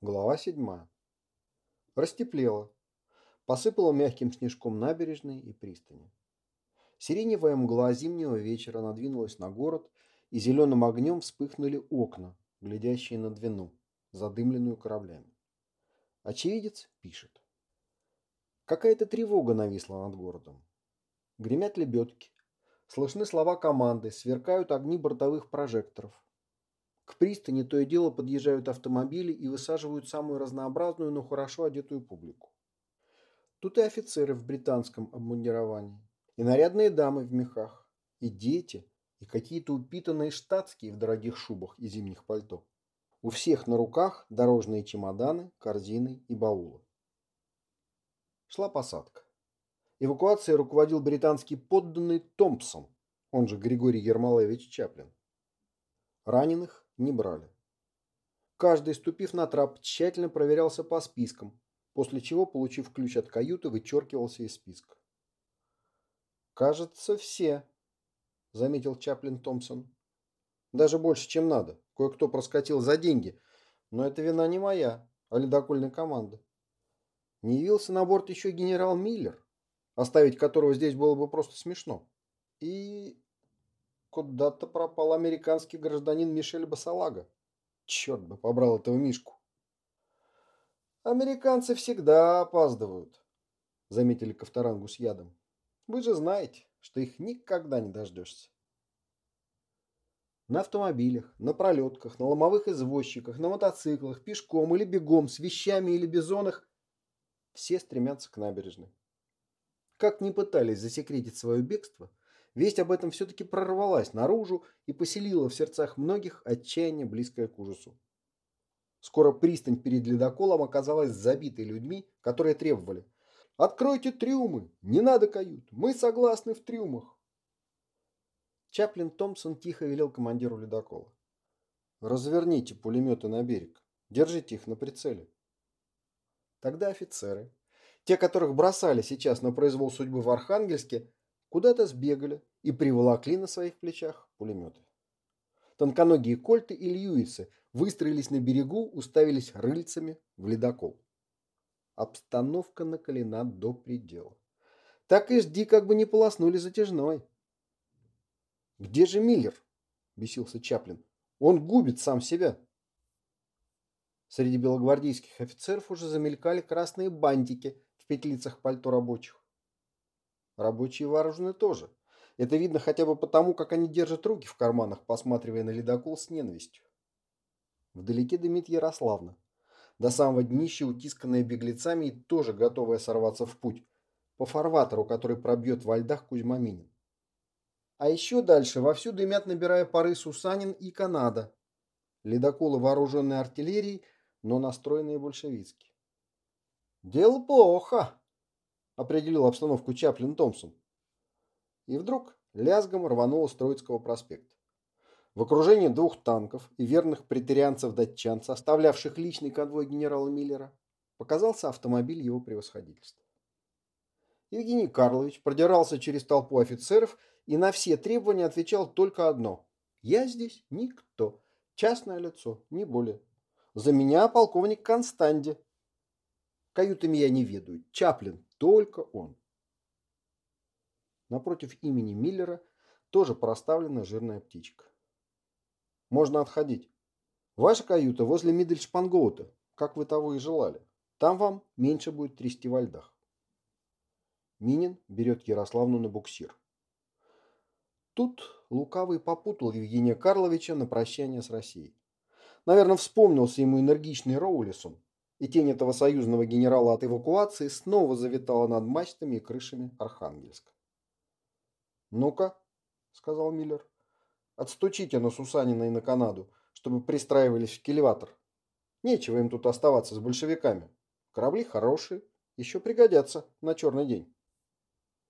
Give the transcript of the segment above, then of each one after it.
Глава 7. Растеплело. Посыпало мягким снежком набережной и пристани. Сиреневая мгла зимнего вечера надвинулась на город, и зеленым огнем вспыхнули окна, глядящие на Двину, задымленную кораблями. Очевидец пишет. Какая-то тревога нависла над городом. Гремят лебедки. Слышны слова команды, сверкают огни бортовых прожекторов. К пристани то и дело подъезжают автомобили и высаживают самую разнообразную, но хорошо одетую публику. Тут и офицеры в британском обмундировании, и нарядные дамы в мехах, и дети, и какие-то упитанные штатские в дорогих шубах и зимних пальто. У всех на руках дорожные чемоданы, корзины и баулы. Шла посадка. Эвакуацией руководил британский подданный Томпсон, он же Григорий Ермолаевич Чаплин. Раненых не брали. Каждый, ступив на трап, тщательно проверялся по спискам, после чего, получив ключ от каюты, вычеркивался из списка. «Кажется, все», — заметил Чаплин Томпсон. «Даже больше, чем надо. Кое-кто проскочил за деньги. Но это вина не моя, а ледокольной команды. Не явился на борт еще генерал Миллер, оставить которого здесь было бы просто смешно. И Куда-то пропал американский гражданин Мишель Басалага. Черт бы побрал этого Мишку. Американцы всегда опаздывают, заметили Ковторангу с ядом. Вы же знаете, что их никогда не дождешься. На автомобилях, на пролетках, на ломовых извозчиках, на мотоциклах, пешком или бегом, с вещами или бизонах все стремятся к набережной. Как ни пытались засекретить свое бегство, Весть об этом все-таки прорвалась наружу и поселила в сердцах многих отчаяние, близкое к ужасу. Скоро пристань перед ледоколом оказалась забитой людьми, которые требовали «Откройте трюмы! Не надо кают! Мы согласны в трюмах!» Чаплин Томпсон тихо велел командиру ледокола. «Разверните пулеметы на берег. Держите их на прицеле». Тогда офицеры, те, которых бросали сейчас на произвол судьбы в Архангельске, куда-то сбегали и приволокли на своих плечах пулеметы. Тонконогие кольты и льюисы выстроились на берегу, уставились рыльцами в ледокол. Обстановка накалена до предела. Так и жди, как бы не полоснули затяжной. «Где же Миллер?» – бесился Чаплин. «Он губит сам себя». Среди белогвардейских офицеров уже замелькали красные бантики в петлицах пальто рабочих. Рабочие вооружены тоже. Это видно хотя бы потому, как они держат руки в карманах, посматривая на ледокол с ненавистью. Вдалеке дымит Ярославна. До самого днища утисканная беглецами и тоже готовая сорваться в путь. По фарватеру, который пробьет во льдах Кузьмаминин. А еще дальше вовсю дымят, набирая пары Сусанин и Канада. Ледоколы вооруженные артиллерией, но настроенные большевистски. «Дело плохо», определил обстановку Чаплин Томпсон. И вдруг лязгом рвануло с Троицкого проспекта. В окружении двух танков и верных претерианцев-датчан, составлявших личный конвой генерала Миллера, показался автомобиль его превосходительства. Евгений Карлович продирался через толпу офицеров и на все требования отвечал только одно. «Я здесь никто. Частное лицо, не более. За меня полковник Констанде. Каютами я не ведаю. Чаплин, только он. Напротив имени Миллера тоже проставлена жирная птичка. Можно отходить. Ваша каюта возле Мидельшпангоута, как вы того и желали. Там вам меньше будет трясти во льдах. Минин берет Ярославну на буксир. Тут Лукавый попутал Евгения Карловича на прощание с Россией. Наверное, вспомнился ему энергичный Роулисон, и тень этого союзного генерала от эвакуации снова завитала над мачтами и крышами Архангельска. «Ну-ка», — сказал Миллер, — «отстучите на Сусанина и на Канаду, чтобы пристраивались в кильватор. Нечего им тут оставаться с большевиками. Корабли хорошие, еще пригодятся на черный день».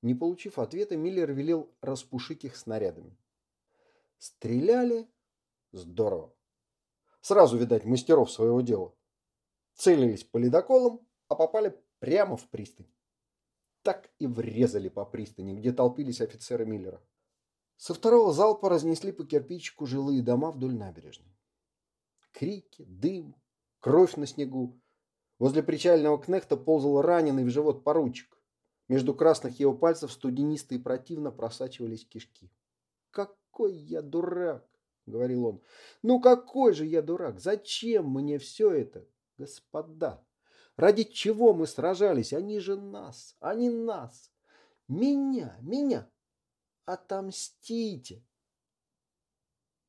Не получив ответа, Миллер велел распушить их снарядами. Стреляли здорово. Сразу, видать, мастеров своего дела целились по ледоколам, а попали прямо в пристань. Так и врезали по пристани, где толпились офицеры Миллера. Со второго залпа разнесли по кирпичику жилые дома вдоль набережной. Крики, дым, Кровь на снегу. Возле причального кнехта ползал раненый в живот поручик. Между красных его пальцев студенисто и противно просачивались кишки. «Какой я дурак!» — говорил он. «Ну какой же я дурак! Зачем мне все это, господа? Ради чего мы сражались? Они же нас, они нас! Меня, меня! Отомстите!»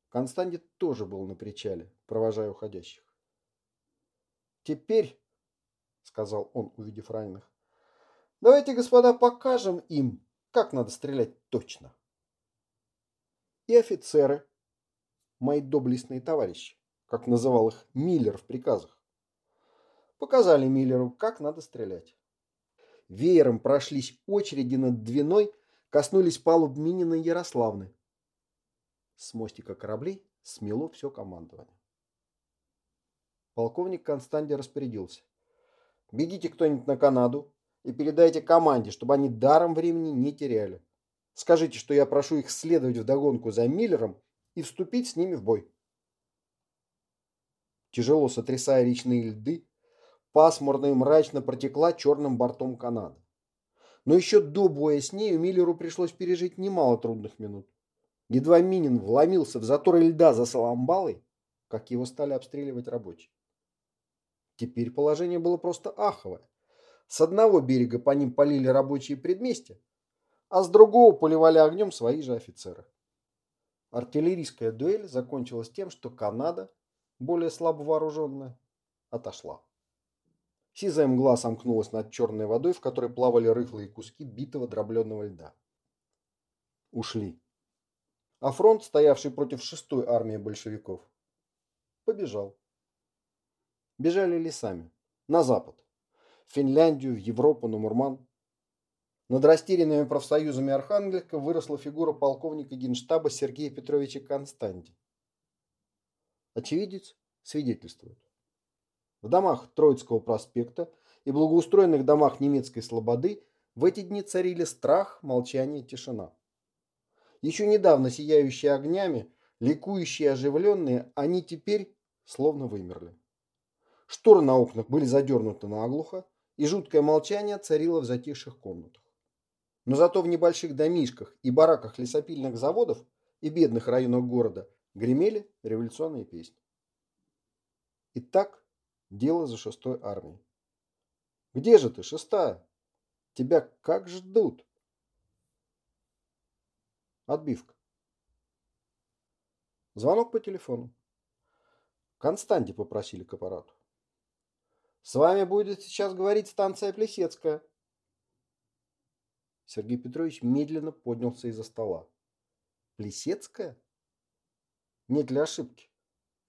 Константин тоже был на причале, провожая уходящих. «Теперь, — сказал он, увидев раненых, — давайте, господа, покажем им, как надо стрелять точно. И офицеры, мои доблестные товарищи, как называл их Миллер в приказах, показали Миллеру, как надо стрелять. Веером прошлись очереди над Двиной, коснулись палуб Минина и Ярославны. С мостика кораблей смело все командование. Полковник Констанди распорядился. Бегите кто-нибудь на Канаду и передайте команде, чтобы они даром времени не теряли. Скажите, что я прошу их следовать в догонку за Миллером и вступить с ними в бой. Тяжело сотрясая речные льды, пасмурно и мрачно протекла черным бортом Канады. Но еще до боя с нею Миллеру пришлось пережить немало трудных минут. Едва Минин вломился в заторы льда за Саламбалой, как его стали обстреливать рабочие. Теперь положение было просто аховое. С одного берега по ним полили рабочие предместья, а с другого поливали огнем свои же офицеры. Артиллерийская дуэль закончилась тем, что Канада, более слабо вооруженная, отошла. Сизая мгла сомкнулась над черной водой, в которой плавали рыхлые куски битого дробленного льда. Ушли. А фронт, стоявший против шестой армии большевиков, побежал бежали лесами, на запад, в Финляндию, в Европу, на Мурман. Над растерянными профсоюзами Архангельска выросла фигура полковника генштаба Сергея Петровича Константи. Очевидец свидетельствует. В домах Троицкого проспекта и благоустроенных домах немецкой слободы в эти дни царили страх, молчание, тишина. Еще недавно сияющие огнями, ликующие оживленные, они теперь словно вымерли. Шторы на окнах были задернуты наглухо, и жуткое молчание царило в затихших комнатах. Но зато в небольших домишках и бараках лесопильных заводов и бедных районах города гремели революционные песни. Итак, дело за шестой армией. Где же ты, шестая? Тебя как ждут? Отбивка. Звонок по телефону. Константе попросили к аппарату. С вами будет сейчас говорить станция Плесецкая. Сергей Петрович медленно поднялся из-за стола. Плесецкая? Нет ли ошибки?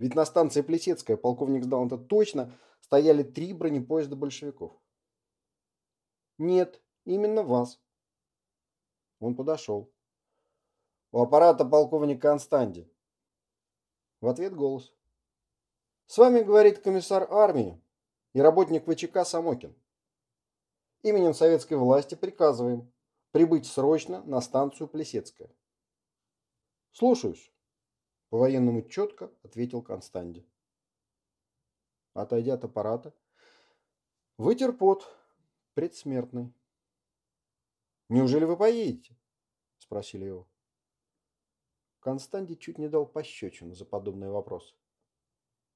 Ведь на станции Плесецкая, полковник знал это точно, стояли три бронепоезда большевиков. Нет, именно вас. Он подошел. У аппарата полковник Констанди. В ответ голос. С вами говорит комиссар армии, и работник ВЧК Самокин. Именем советской власти приказываем прибыть срочно на станцию Плесецкая. Слушаюсь. По-военному четко ответил Констанди. Отойдя от аппарата, вытер пот, предсмертный. «Неужели вы поедете?» – спросили его. Констанди чуть не дал пощечину за подобный вопрос.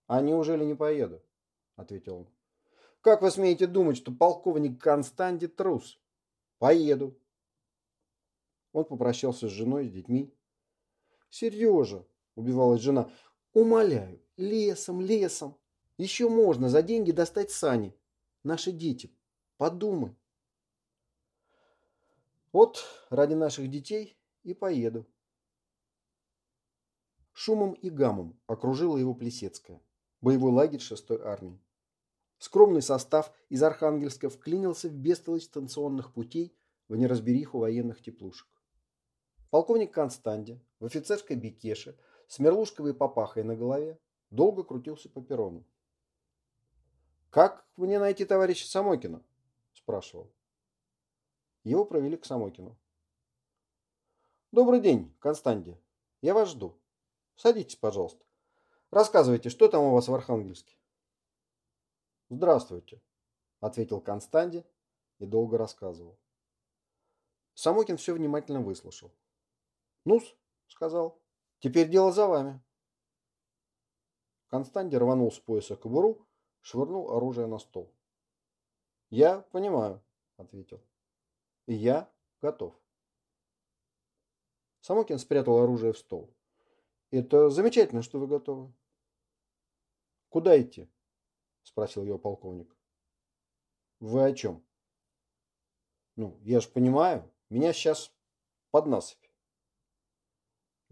«А неужели не поеду?» – ответил он. Как вы смеете думать, что полковник Константи трус? Поеду. Он попрощался с женой, с детьми. Сережа, убивалась жена, умоляю, лесом, лесом. Еще можно за деньги достать сани. Наши дети. Подумай. Вот ради наших детей и поеду. Шумом и гамом окружила его Плесецкая, боевой лагерь 6-й армии. Скромный состав из Архангельска вклинился в бестолочь станционных путей в неразбериху военных теплушек. Полковник Констанди в офицерской бикеше с мерлушковой папахой на голове долго крутился по перрону. «Как мне найти товарища Самокина?» – спрашивал. Его провели к Самокину. «Добрый день, Констанди. Я вас жду. Садитесь, пожалуйста. Рассказывайте, что там у вас в Архангельске?» Здравствуйте, ответил Констанди и долго рассказывал. Самокин все внимательно выслушал. «Ну-с», сказал, — «теперь дело за вами». Констанди рванул с пояса кобуру, швырнул оружие на стол. «Я понимаю», — ответил. «И я готов». Самокин спрятал оружие в стол. «Это замечательно, что вы готовы». «Куда идти?» — спросил его полковник. «Вы о чем?» «Ну, я же понимаю, меня сейчас под насыпь».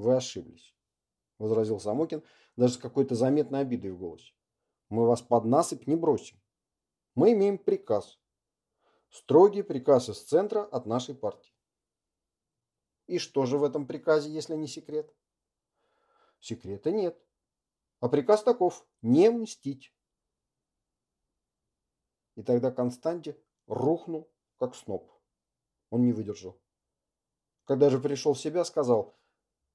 «Вы ошиблись», — возразил Самокин, даже с какой-то заметной обидой в голосе. «Мы вас под насыпь не бросим. Мы имеем приказ. Строгий приказ из центра от нашей партии. И что же в этом приказе, если не секрет? Секрета нет. А приказ таков – не мстить. И тогда Константи рухнул, как сноп. Он не выдержал. Когда же пришел в себя, сказал,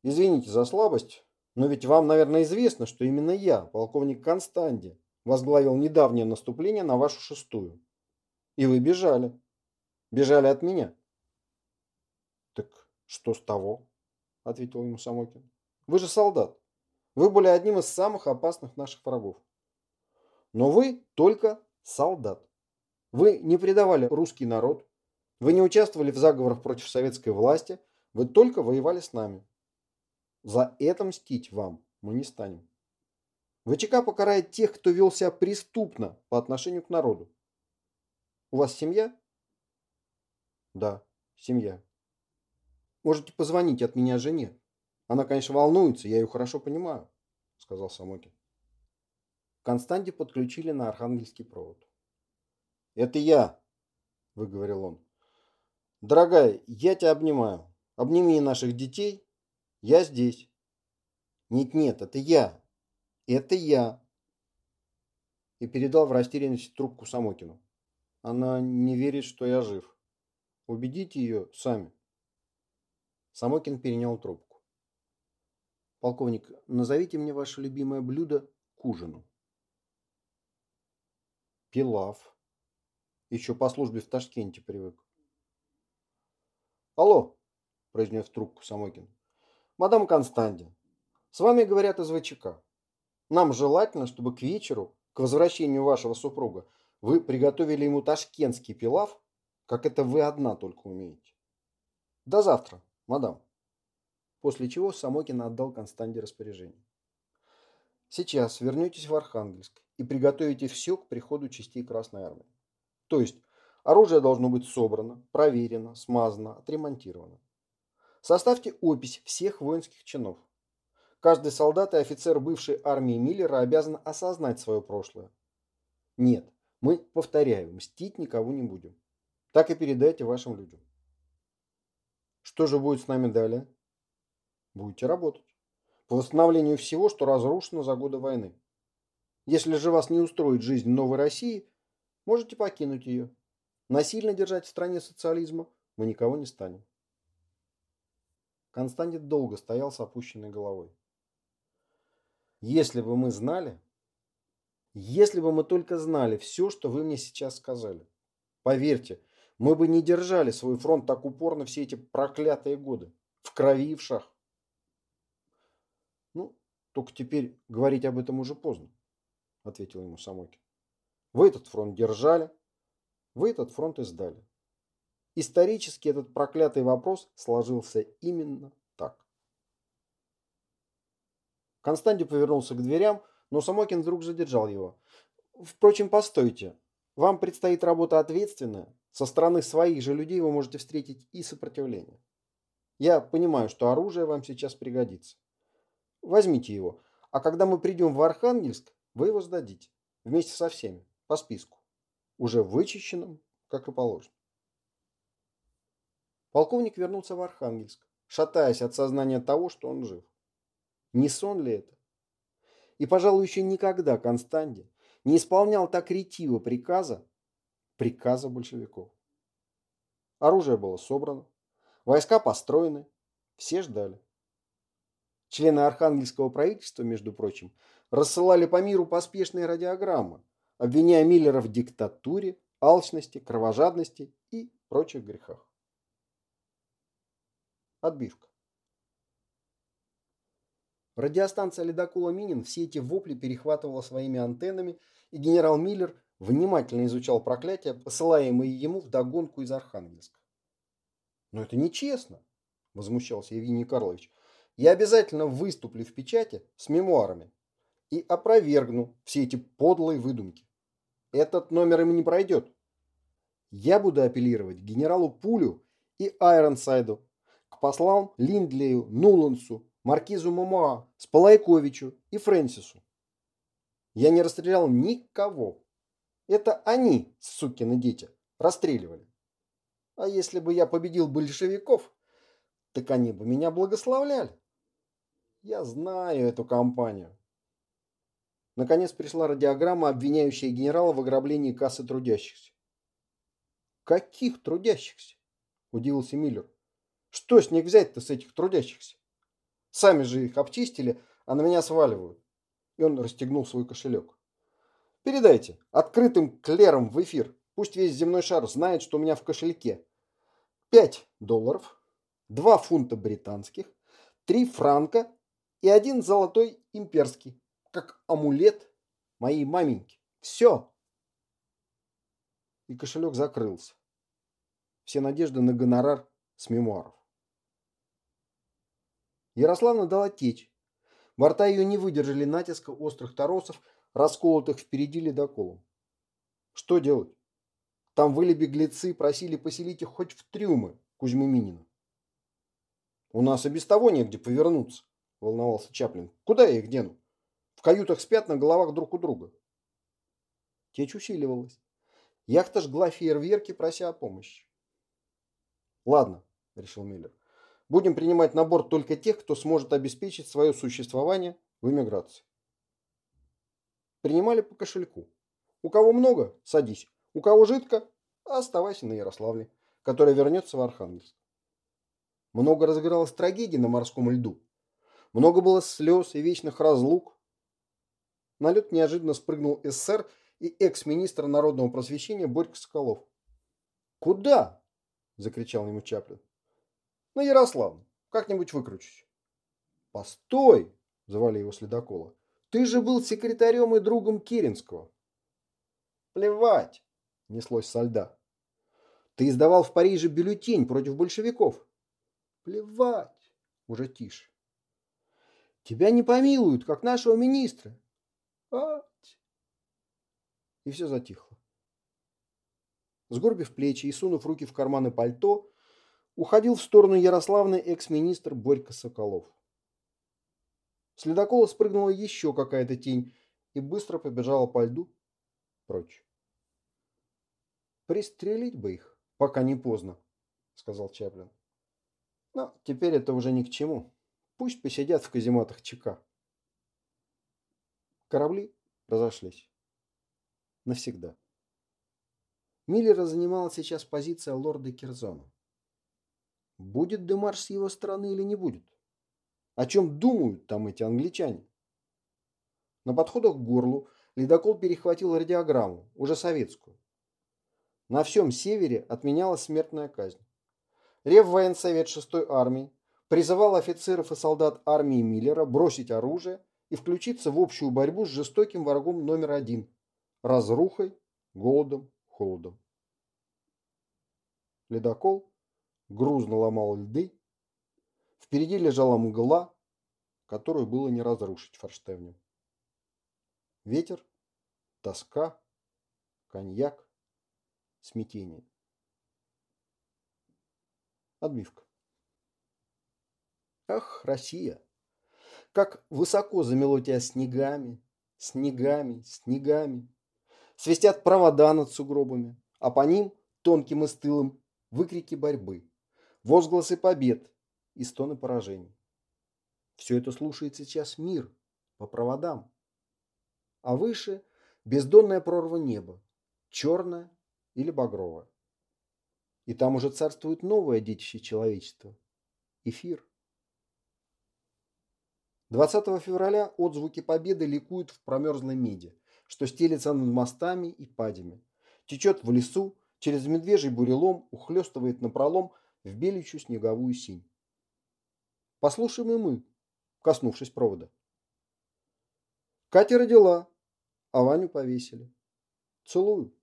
«Извините за слабость, но ведь вам, наверное, известно, что именно я, полковник Константи, возглавил недавнее наступление на вашу шестую. И вы бежали. Бежали от меня». «Так что с того?» – ответил ему Самокин. «Вы же солдат. Вы были одним из самых опасных наших врагов. Но вы только солдат. Вы не предавали русский народ, вы не участвовали в заговорах против советской власти, вы только воевали с нами. За это мстить вам мы не станем. ВЧК покарает тех, кто вел себя преступно по отношению к народу. У вас семья? Да, семья. Можете позвонить от меня жене. Она, конечно, волнуется, я ее хорошо понимаю, сказал Самокин. Константе подключили на архангельский провод. Это я, выговорил он. Дорогая, я тебя обнимаю. Обними наших детей. Я здесь. Нет-нет, это я. Это я. И передал в растерянности трубку Самокину. Она не верит, что я жив. Убедите ее сами. Самокин перенял трубку. Полковник, назовите мне ваше любимое блюдо к ужину. Пилав. Еще по службе в Ташкенте привык. Алло, произнес трубку Самокин. Мадам Констанди, с вами говорят из ВЧК. Нам желательно, чтобы к вечеру, к возвращению вашего супруга, вы приготовили ему ташкентский пилав, как это вы одна только умеете. До завтра, мадам. После чего Самокин отдал Констанде распоряжение. Сейчас вернетесь в Архангельск и приготовите все к приходу частей Красной Армии. То есть оружие должно быть собрано, проверено, смазано, отремонтировано. Составьте опись всех воинских чинов. Каждый солдат и офицер бывшей армии Миллера обязан осознать свое прошлое. Нет, мы, повторяю, мстить никого не будем. Так и передайте вашим людям. Что же будет с нами далее? Будете работать. По восстановлению всего, что разрушено за годы войны. Если же вас не устроит жизнь новой России, можете покинуть ее. Насильно держать в стране социализма мы никого не станем. Константин долго стоял с опущенной головой. Если бы мы знали, если бы мы только знали все, что вы мне сейчас сказали. Поверьте, мы бы не держали свой фронт так упорно все эти проклятые годы. В крови и в шах. Ну, только теперь говорить об этом уже поздно, ответил ему Самокин. Вы этот фронт держали, вы этот фронт и сдали. Исторически этот проклятый вопрос сложился именно так. Константи повернулся к дверям, но Самокин вдруг задержал его. Впрочем, постойте. Вам предстоит работа ответственная. Со стороны своих же людей вы можете встретить и сопротивление. Я понимаю, что оружие вам сейчас пригодится. Возьмите его, а когда мы придем в Архангельск, вы его сдадите. Вместе со всеми, по списку. Уже вычищенным, как и положено. Полковник вернулся в Архангельск, шатаясь от сознания того, что он жив. Не сон ли это? И, пожалуй, еще никогда Констанде не исполнял так ретиво приказа, приказа большевиков. Оружие было собрано, войска построены, все ждали. Члены архангельского правительства, между прочим, рассылали по миру поспешные радиограммы, обвиняя Миллера в диктатуре, алчности, кровожадности и прочих грехах. Отбивка. Радиостанция ледокола «Минин» все эти вопли перехватывала своими антеннами, и генерал Миллер внимательно изучал проклятия, посылаемые ему в догонку из Архангельска. «Но это нечестно!» – возмущался Евгений Карлович. «Я обязательно выступлю в печати с мемуарами и опровергну все эти подлые выдумки. Этот номер им не пройдет. Я буду апеллировать генералу Пулю и Айронсайду, к послам Линдлею, Нулансу, маркизу Мамуа, Сполайковичу и Фрэнсису. Я не расстрелял никого. Это они, сукины дети, расстреливали. А если бы я победил большевиков, так они бы меня благословляли. Я знаю эту компанию. Наконец пришла радиограмма, обвиняющая генерала в ограблении кассы трудящихся. «Каких трудящихся?» – удивился Миллер. «Что с них взять-то, с этих трудящихся? Сами же их обчистили, а на меня сваливают». И он расстегнул свой кошелек. «Передайте открытым клером в эфир. Пусть весь земной шар знает, что у меня в кошельке. 5 долларов, 2 фунта британских, 3 франка и один золотой имперский как амулет моей маменьки. Все. И кошелек закрылся. Все надежды на гонорар с мемуаров. Ярославна дала течь. Борта ее не выдержали натиска острых торосов, расколотых впереди ледоколом. Что делать? Там выли беглецы, просили поселить их хоть в трюмы Кузьмы Минина. «У нас и без того негде повернуться», – волновался Чаплин. «Куда я их дену? В каютах спят на головах друг у друга. Течь усиливалась. Яхта жгла фейерверки, прося о помощи. Ладно, решил Миллер. Будем принимать на борт только тех, кто сможет обеспечить свое существование в эмиграции. Принимали по кошельку. У кого много – садись. У кого жидко – оставайся на Ярославле, которая вернется в Архангельск. Много разыгралось трагедий на морском льду. Много было слез и вечных разлук. На лед неожиданно спрыгнул СССР и экс-министр народного просвещения Борька Соколов. «Куда?» – закричал ему Чаплин. «На Ярославну. Как-нибудь выкручусь». «Постой!» – звали его следокола. «Ты же был секретарем и другом Керенского». «Плевать!» – неслось со льда. «Ты издавал в Париже бюллетень против большевиков». «Плевать!» – уже тише. «Тебя не помилуют, как нашего министра. Ать! И все затихло. Сгорбив плечи и сунув руки в карманы пальто, уходил в сторону Ярославный экс-министр Борька Соколов. С ледокола спрыгнула еще какая-то тень и быстро побежала по льду прочь. «Пристрелить бы их, пока не поздно», — сказал Чаплин. «Но теперь это уже ни к чему. Пусть посидят в казематах ЧК». Корабли разошлись. Навсегда. Миллера занимала сейчас позиция лорда Кирзона. Будет демарш с его стороны или не будет? О чем думают там эти англичане? На подходах к горлу ледокол перехватил радиограмму, уже советскую. На всем севере отменялась смертная казнь. Рев военсовет 6-й армии призывал офицеров и солдат армии Миллера бросить оружие и включиться в общую борьбу с жестоким врагом номер один – разрухой, голодом, холодом. Ледокол грузно ломал льды. Впереди лежала мгла, которую было не разрушить форштевнем. Ветер, тоска, коньяк, смятение. Отбивка. Ах, Россия! как высоко замело тебя снегами, снегами, снегами. Свистят провода над сугробами, а по ним, тонким и стылым, выкрики борьбы, возгласы побед и стоны поражений. Все это слушает сейчас мир по проводам. А выше бездонная прорва неба, черная или багровая. И там уже царствует новое детище человечества – эфир. 20 февраля отзвуки победы ликуют в промерзлой меди. что стелится над мостами и падями, течет в лесу, через медвежий бурелом ухлёстывает напролом в беличью снеговую синь. Послушаем и мы, коснувшись провода. Катя родила, а Ваню повесили. Целую.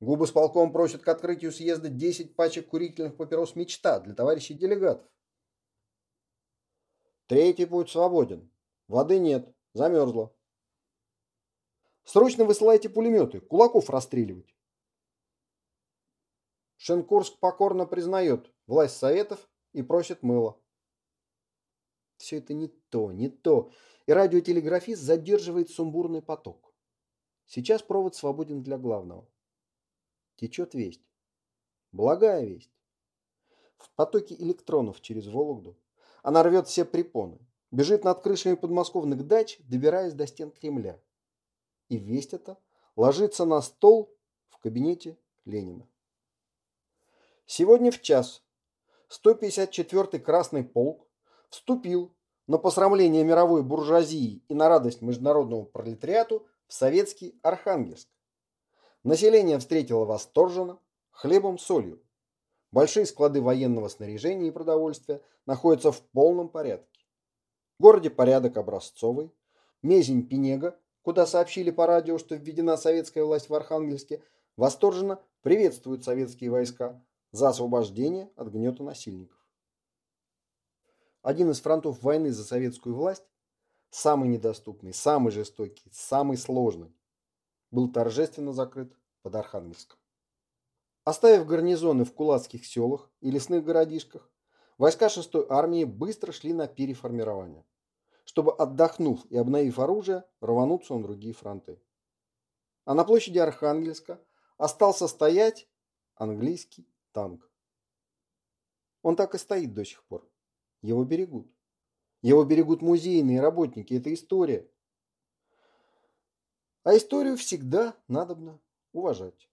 Губы с полком просят к открытию съезда 10 пачек курительных папирос «Мечта» для товарищей делегатов. Третий путь свободен. Воды нет. Замерзла. Срочно высылайте пулеметы. Кулаков расстреливать. Шенкурск покорно признает власть советов и просит мыла. Все это не то, не то. И радиотелеграфист задерживает сумбурный поток. Сейчас провод свободен для главного. Течет весть. Благая весть. В потоке электронов через Вологду она рвет все препоны, бежит над крышами подмосковных дач, добираясь до стен Кремля. И весть эта ложится на стол в кабинете Ленина. Сегодня в час 154-й Красный полк вступил на посрамление мировой буржуазии и на радость международному пролетариату в советский Архангельск. Население встретило восторженно, хлебом, солью. Большие склады военного снаряжения и продовольствия находятся в полном порядке. В городе порядок образцовый. Мезень Пинега, куда сообщили по радио, что введена советская власть в Архангельске, восторженно приветствуют советские войска за освобождение от гнета насильников. Один из фронтов войны за советскую власть, самый недоступный, самый жестокий, самый сложный, был торжественно закрыт под Архангельском. Оставив гарнизоны в кулацких селах и лесных городишках, войска 6-й армии быстро шли на переформирование, чтобы, отдохнув и обновив оружие, рвануться на другие фронты. А на площади Архангельска остался стоять английский танк. Он так и стоит до сих пор. Его берегут. Его берегут музейные работники. Это история. А историю всегда надобно уважать.